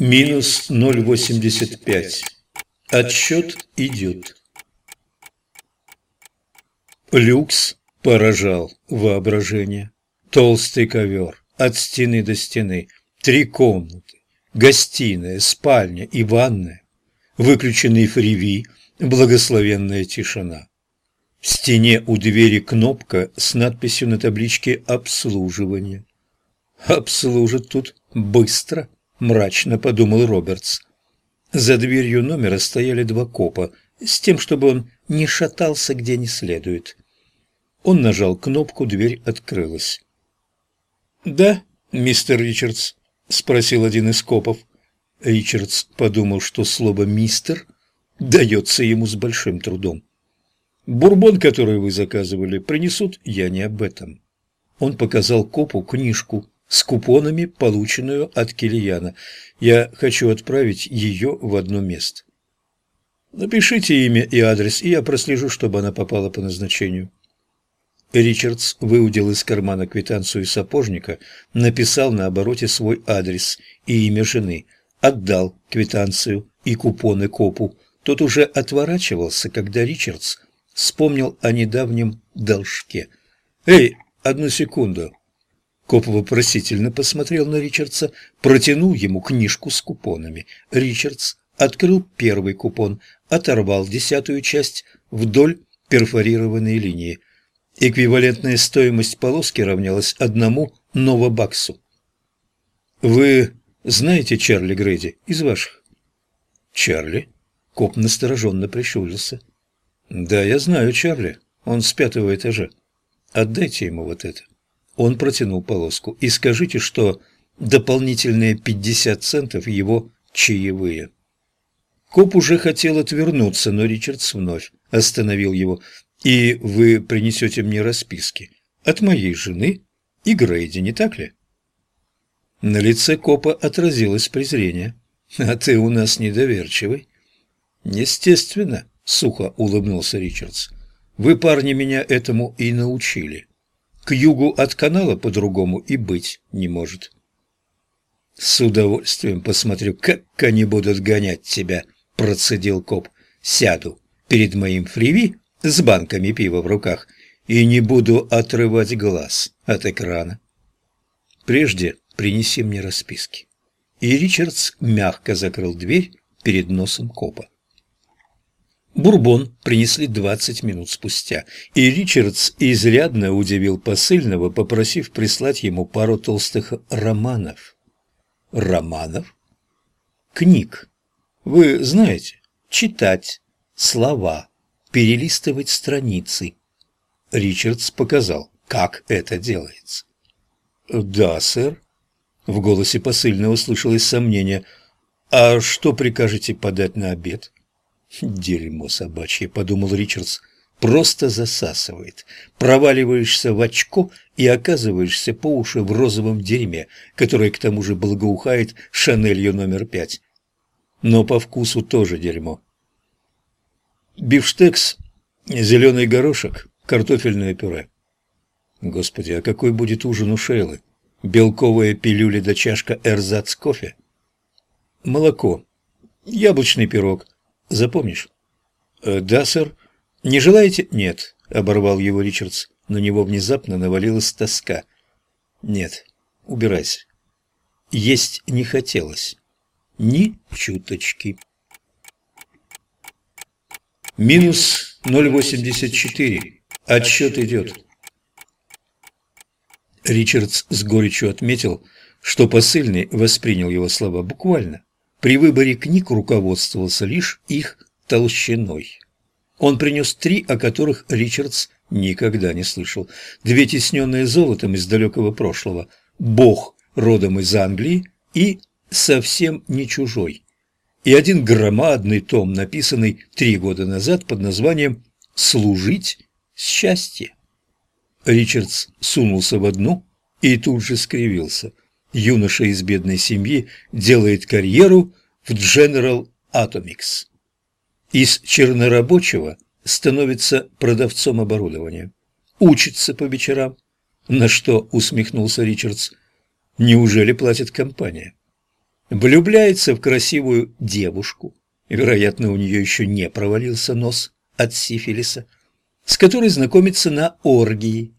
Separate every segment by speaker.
Speaker 1: Минус 0,85. Отсчет идет. Люкс поражал воображение. Толстый ковер от стены до стены, три комнаты, гостиная, спальня и ванная, выключенный фриви, благословенная тишина. В стене у двери кнопка с надписью на табличке «Обслуживание». «Обслужат тут быстро», – мрачно подумал Робертс. За дверью номера стояли два копа, с тем, чтобы он не шатался где не следует. Он нажал кнопку, дверь открылась. «Да, мистер Ричардс?» – спросил один из копов. Ричардс подумал, что слово «мистер» дается ему с большим трудом. «Бурбон, который вы заказывали, принесут, я не об этом». Он показал копу книжку с купонами, полученную от Килияна. Я хочу отправить ее в одно место. Напишите имя и адрес, и я прослежу, чтобы она попала по назначению. Ричардс выудил из кармана квитанцию сапожника, написал на обороте свой адрес и имя жены, отдал квитанцию и купоны копу. Тот уже отворачивался, когда Ричардс вспомнил о недавнем должке. «Эй, одну секунду!» Коп вопросительно посмотрел на Ричардса, протянул ему книжку с купонами. Ричардс открыл первый купон, оторвал десятую часть вдоль перфорированной линии. Эквивалентная стоимость полоски равнялась одному новобаксу. «Вы знаете Чарли Грейди из ваших?» «Чарли?» Коп настороженно прищурился. «Да, я знаю Чарли. Он с пятого этажа. Отдайте ему вот это». Он протянул полоску. «И скажите, что дополнительные пятьдесят центов его чаевые». Коп уже хотел отвернуться, но Ричардс вновь остановил его. «И вы принесете мне расписки от моей жены и Грейди, не так ли?» На лице копа отразилось презрение. «А ты у нас недоверчивый». «Естественно», — сухо улыбнулся Ричардс. «Вы, парни, меня этому и научили». К югу от канала по-другому и быть не может. «С удовольствием посмотрю, как они будут гонять тебя», – процедил коп. «Сяду перед моим фриви с банками пива в руках и не буду отрывать глаз от экрана. Прежде принеси мне расписки». И Ричардс мягко закрыл дверь перед носом копа. Бурбон принесли двадцать минут спустя, и Ричардс изрядно удивил посыльного, попросив прислать ему пару толстых романов. Романов? Книг. Вы знаете, читать, слова, перелистывать страницы. Ричардс показал, как это делается. «Да, сэр». В голосе посыльного слышалось сомнение. «А что прикажете подать на обед?» «Дерьмо собачье», — подумал Ричардс, — «просто засасывает. Проваливаешься в очко и оказываешься по уши в розовом дерьме, которое к тому же благоухает Шанелью номер пять. Но по вкусу тоже дерьмо». Бифштекс, зеленый горошек, картофельное пюре. Господи, а какой будет ужин у Шейлы? Белковая пилюля да чашка эрзац кофе? Молоко, яблочный пирог, Запомнишь? Э, да, сэр. Не желаете? Нет, оборвал его Ричардс. На него внезапно навалилась тоска. Нет, убирайся. Есть не хотелось. Ни чуточки. Минус 0,84. Отсчет идет. Ричардс с горечью отметил, что посыльный воспринял его слова буквально. При выборе книг руководствовался лишь их толщиной. Он принес три, о которых Ричардс никогда не слышал. Две тесненные золотом из далекого прошлого, «Бог» родом из Англии и «Совсем не чужой». И один громадный том, написанный три года назад под названием «Служить счастье». Ричардс сунулся в одну и тут же скривился – юноша из бедной семьи делает карьеру в General Atomics. Из чернорабочего становится продавцом оборудования. Учится по вечерам. На что усмехнулся Ричардс. Неужели платит компания? влюбляется в красивую девушку, вероятно, у нее еще не провалился нос от сифилиса, с которой знакомится на оргии,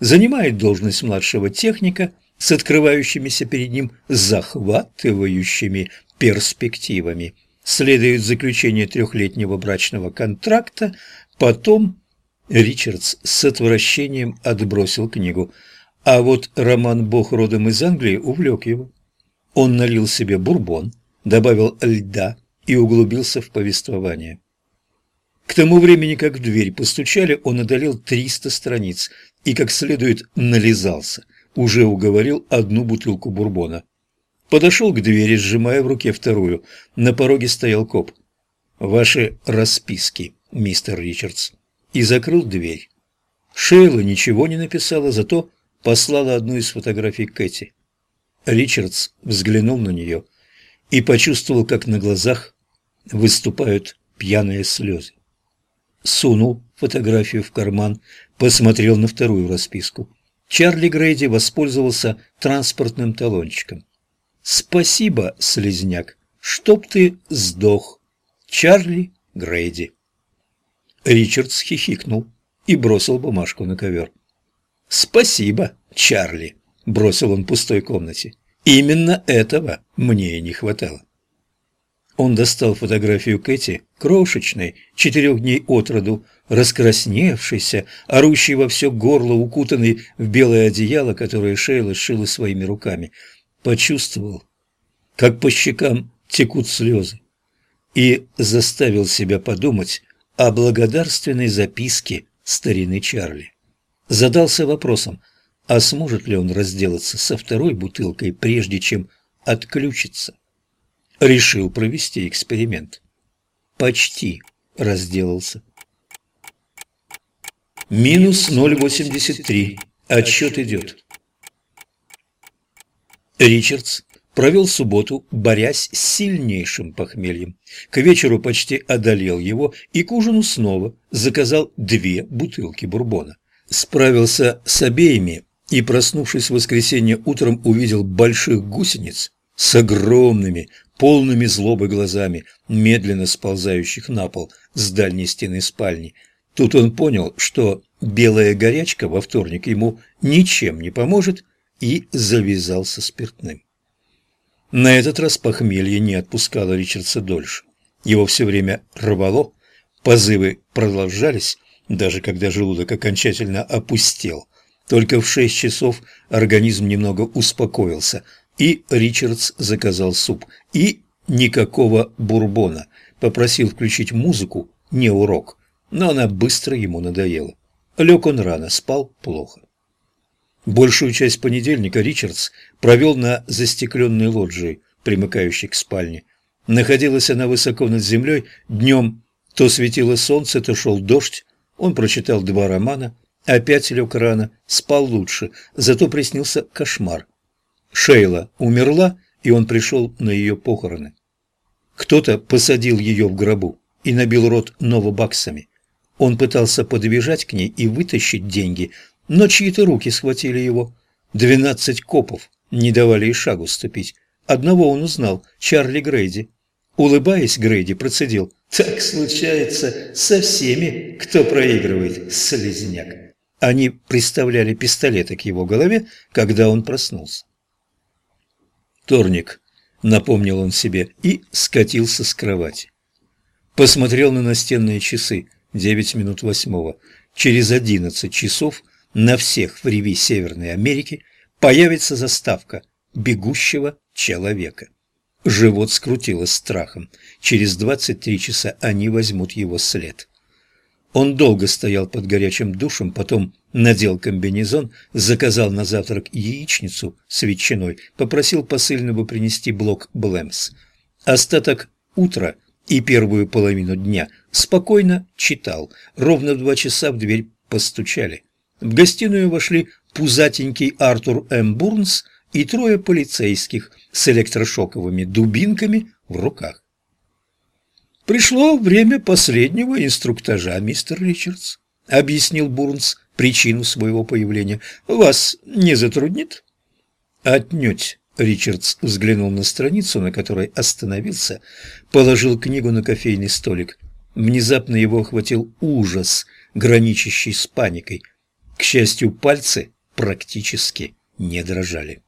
Speaker 1: занимает должность младшего техника с открывающимися перед ним захватывающими перспективами. Следует заключение трехлетнего брачного контракта, потом Ричардс с отвращением отбросил книгу, а вот роман «Бог родом из Англии» увлек его. Он налил себе бурбон, добавил льда и углубился в повествование. К тому времени, как в дверь постучали, он одолел триста страниц и, как следует, нализался, уже уговорил одну бутылку бурбона. Подошел к двери, сжимая в руке вторую. На пороге стоял коп. «Ваши расписки, мистер Ричардс» и закрыл дверь. Шейла ничего не написала, зато послала одну из фотографий Кэти. Ричардс взглянул на нее и почувствовал, как на глазах выступают пьяные слезы. Сунул фотографию в карман, посмотрел на вторую расписку. Чарли Грейди воспользовался транспортным талончиком. «Спасибо, слезняк, чтоб ты сдох. Чарли Грейди». Ричард хихикнул и бросил бумажку на ковер. «Спасибо, Чарли», — бросил он в пустой комнате. «Именно этого мне и не хватало». Он достал фотографию Кэти, крошечной, четырех дней от роду, раскрасневшейся, орущей во все горло, укутанной в белое одеяло, которое Шейла сшила своими руками. Почувствовал, как по щекам текут слезы, и заставил себя подумать, о благодарственной записке старины Чарли. Задался вопросом, а сможет ли он разделаться со второй бутылкой, прежде чем отключиться. Решил провести эксперимент. Почти разделался. Минус 0,83. Отсчет идет. Ричардс провел субботу, борясь с сильнейшим похмельем. К вечеру почти одолел его и к ужину снова заказал две бутылки бурбона. Справился с обеими и, проснувшись в воскресенье утром, увидел больших гусениц с огромными, полными злобы глазами, медленно сползающих на пол с дальней стены спальни. Тут он понял, что белая горячка во вторник ему ничем не поможет, и завязался спиртным. На этот раз похмелье не отпускало Ричардса дольше. Его все время рвало, позывы продолжались, даже когда желудок окончательно опустел. Только в шесть часов организм немного успокоился, и Ричардс заказал суп. И никакого бурбона. Попросил включить музыку, не урок, но она быстро ему надоела. Лег он рано, спал плохо. Большую часть понедельника Ричардс провел на застекленной лоджии, примыкающей к спальне. Находилась она высоко над землей, днем то светило солнце, то шел дождь. Он прочитал два романа, опять лег рано, спал лучше, зато приснился кошмар. Шейла умерла, и он пришел на ее похороны. Кто-то посадил ее в гробу и набил рот новобаксами. Он пытался подбежать к ней и вытащить деньги, но чьи-то руки схватили его. Двенадцать копов не давали и шагу ступить. Одного он узнал – Чарли Грейди. Улыбаясь, Грейди процедил «Так случается со всеми, кто проигрывает, слезняк». Они приставляли пистолеты к его голове, когда он проснулся. «Вторник», — напомнил он себе, и скатился с кровати. Посмотрел на настенные часы, девять минут восьмого. Через одиннадцать часов на всех в реви Северной Америки появится заставка «Бегущего человека». Живот скрутило страхом. Через 23 часа они возьмут его след. Он долго стоял под горячим душем, потом надел комбинезон, заказал на завтрак яичницу с ветчиной, попросил посыльного принести блок Блэмс. Остаток утра и первую половину дня спокойно читал. Ровно в два часа в дверь постучали. В гостиную вошли пузатенький Артур М. Бурнс и трое полицейских с электрошоковыми дубинками в руках. «Пришло время последнего инструктажа, мистер Ричардс», — объяснил Бурнс причину своего появления. «Вас не затруднит?» «Отнюдь», — Ричардс взглянул на страницу, на которой остановился, положил книгу на кофейный столик. Внезапно его охватил ужас, граничащий с паникой. К счастью, пальцы практически не дрожали.